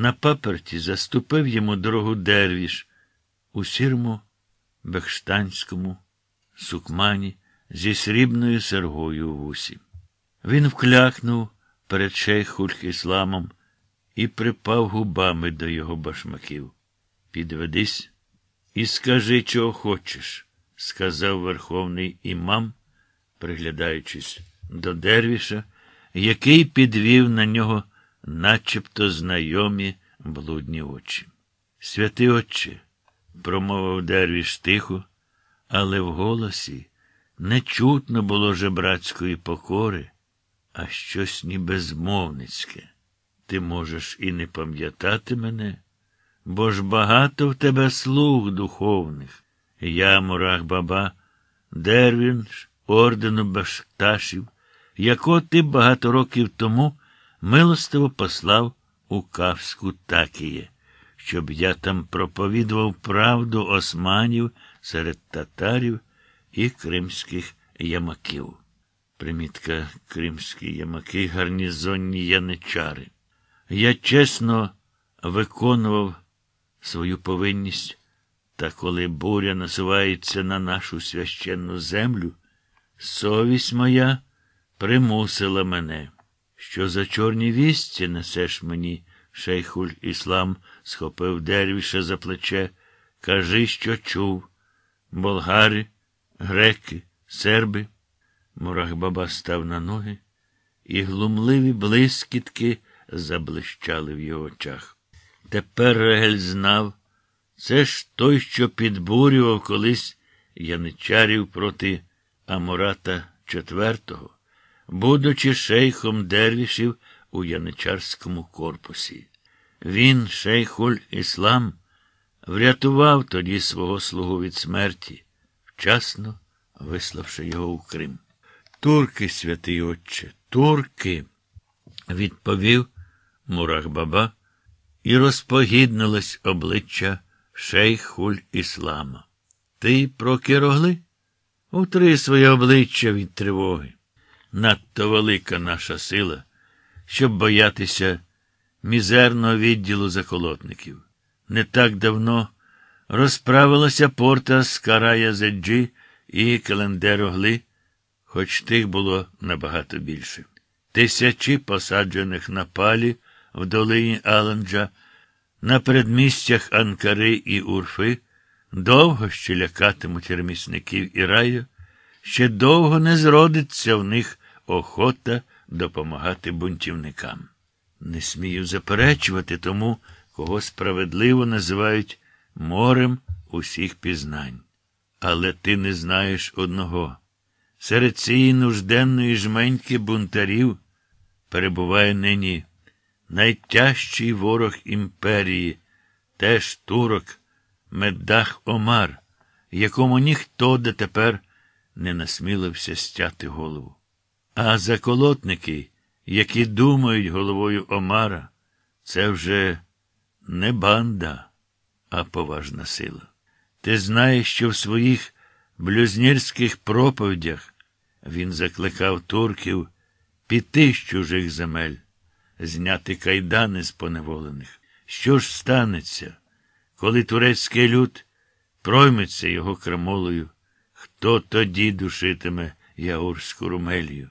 На паперті заступив йому дорогу дервіш у сірому бехштанському сукмані зі срібною сергою у вусі. Він вклякнув перед шейхуль ісламом і припав губами до його башмаків. Підведись і скажи, чого хочеш, сказав верховний імам, приглядаючись до дервіша, який підвів на нього начебто знайомі блудні очі. Святий отче, промовив дервіш тихо, але в голосі не чутно було жебрацької покори, а щось ніби змовницьке. Ти можеш і не пам'ятати мене, бо ж багато в тебе слуг духовних. Я, Мурах баба, Дервінш, ордену Башташів, яко ти багато років тому милостиво послав у Кавську Такіє, щоб я там проповідував правду османів серед татарів і кримських ямаків. Примітка кримські ямаки, гарнізонні яничари. Я чесно виконував свою повинність, та коли буря насувається на нашу священну землю, совість моя примусила мене. Що за чорні вісті несеш мені, шейхуль іслам схопив дервіша за плече. Кажи, що чув. Болгари, греки, серби. Мурахбаба став на ноги, і глумливі блискітки заблищали в його очах. Тепер Регель знав, це ж той, що підбурював колись яничарів проти Амурата IV, будучи шейхом дервішів у яничарському корпусі. Він, шейхуль іслам, врятував тоді свого слугу від смерті, вчасно виславши його у Крим. Турки, святий отче, турки, відповів Мурах баба, і розпогіднилось обличчя шейхуль іслама. Ти про кирогли? Утри своє обличчя від тривоги. Надто велика наша сила, щоб боятися мізерного відділу заколотників. Не так давно розправилася порта з Карая Зеджі і Календерогли, хоч тих було набагато більше. Тисячі посаджених на палі в долині Аланджа, на передмістях Анкари і Урфи, довго ще лякатимуть ремісників і раю, ще довго не зродиться в них охота допомагати бунтівникам. Не смію заперечувати тому, кого справедливо називають морем усіх пізнань. Але ти не знаєш одного. Серед цієї нужденної жменьки бунтарів перебуває нині найтяжчий ворог імперії, теж турок, Меддах Омар, якому ніхто дотепер не насмілився стяти голову. А заколотники, які думають головою Омара, це вже не банда, а поважна сила. Ти знаєш, що в своїх блюзнірських проповідях він закликав турків піти з чужих земель, зняти кайдани з поневолених. Що ж станеться, коли турецький люд пройметься його крамолою? Хто тоді душитиме Яурську румелію?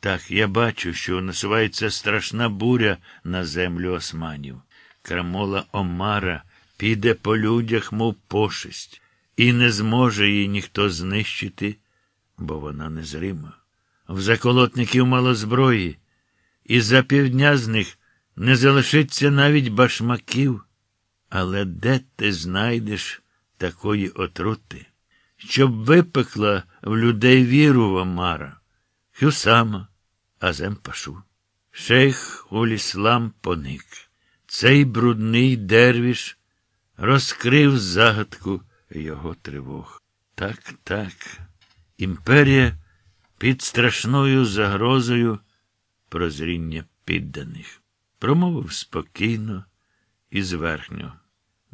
Так, я бачу, що насувається страшна буря на землю османів. Крамола Омара піде по людях, мов пошесть, і не зможе її ніхто знищити, бо вона незрима. В заколотників мало зброї, і за півдня з них не залишиться навіть башмаків. Але де ти знайдеш такої отрути, щоб випекла в людей віру в Омара, Хюсама, Азем Пашу? Шейх Уліслам поник. Цей брудний дервіш розкрив загадку його тривог. Так, так. Імперія під страшною загрозою прозріння підданих. Промовив спокійно і зверхньо.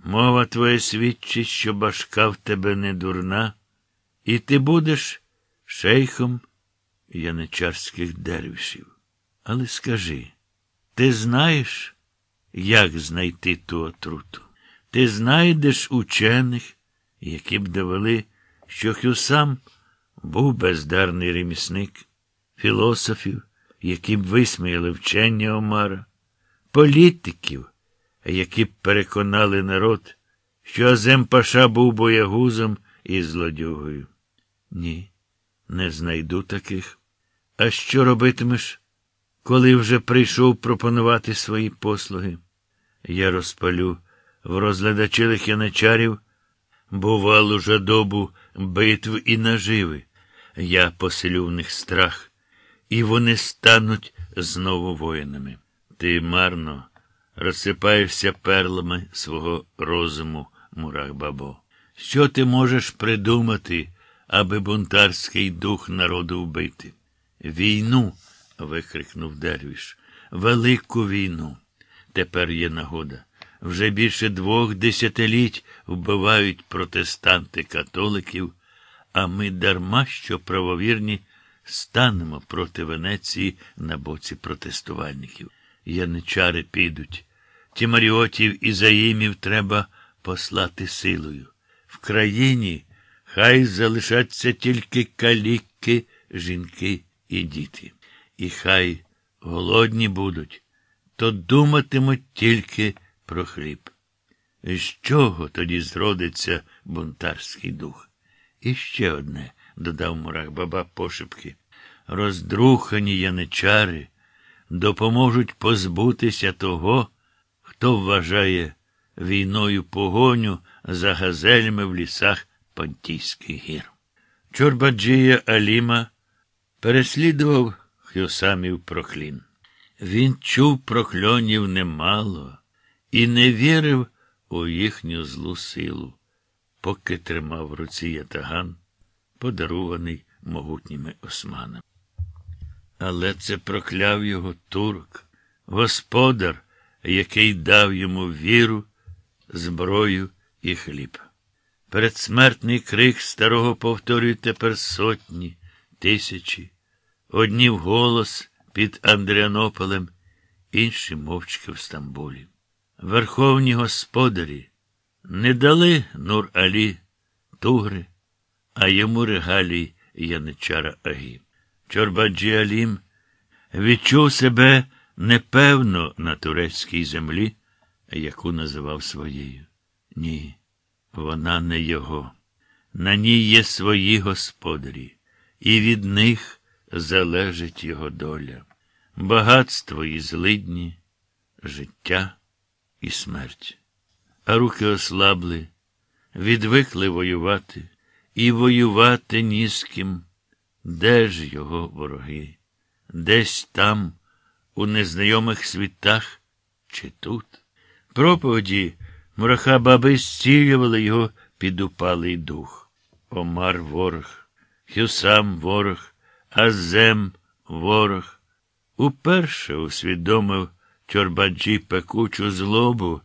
Мова твоя свідчить, що башка в тебе не дурна, і ти будеш шейхом яничарських дервішів. Але скажи, ти знаєш, як знайти ту отруту. Ти знайдеш учених, які б довели, що Хюсам був бездарний ремісник, філософів, які б висміяли вчення Омара, політиків, які б переконали народ, що Азем Паша був боягузом і злодюгою. Ні, не знайду таких. А що робитимеш, коли вже прийшов пропонувати свої послуги? Я розпалю в розглядачилих яничарів бувалу жадобу битв і наживи. Я поселю в них страх, і вони стануть знову воїнами. Ти марно розсипаєшся перлами свого розуму, Мурах Бабо. Що ти можеш придумати, аби бунтарський дух народу вбити? Війну. викрикнув Дервіш. Велику війну. Тепер є нагода. Вже більше двох десятиліть вбивають протестанти католиків, а ми дарма що правовірні станемо проти Венеції на боці протестувальників. Яничари підуть. Тімаріотів і заїмів треба послати силою. В країні хай залишаться тільки каліки, жінки і діти. І хай голодні будуть, то думатимуть тільки про хліб. З чого тоді зродиться бунтарський дух? І ще одне, додав Мурах баба пошепки. Роздрухані яничари допоможуть позбутися того, хто вважає війною погоню за газелями в лісах Понтійських гір. Чорбаджія Аліма переслідував Хюсамів проклін. Він чув прокльонів немало і не вірив у їхню злу силу, поки тримав в руці ятаган, подарований могутніми османами. Але це прокляв його турок, господар, який дав йому віру, зброю і хліб. Передсмертний крик старого повторюють тепер сотні, тисячі, одні вголос під Андріанополем, інші мовчки в Стамбулі. Верховні господарі не дали Нур Алі тугри, а йому регалій яничара Агі. Чорбаджі Алім відчув себе непевно на турецькій землі, яку називав своєю. Ні, вона не його. На ній є свої господарі, і від них залежить його доля, багатство і злидні, життя і смерть. А руки ослабли, відвикли воювати, і воювати ні з ким. Де ж його вороги? Десь там, у незнайомих світах, чи тут? Проповіді мураха баби зцілювали його підупалий дух. Омар ворог, Хюсам ворог, Азем ворог. Уперше усвідомив Чорбаджі пекучу злобу,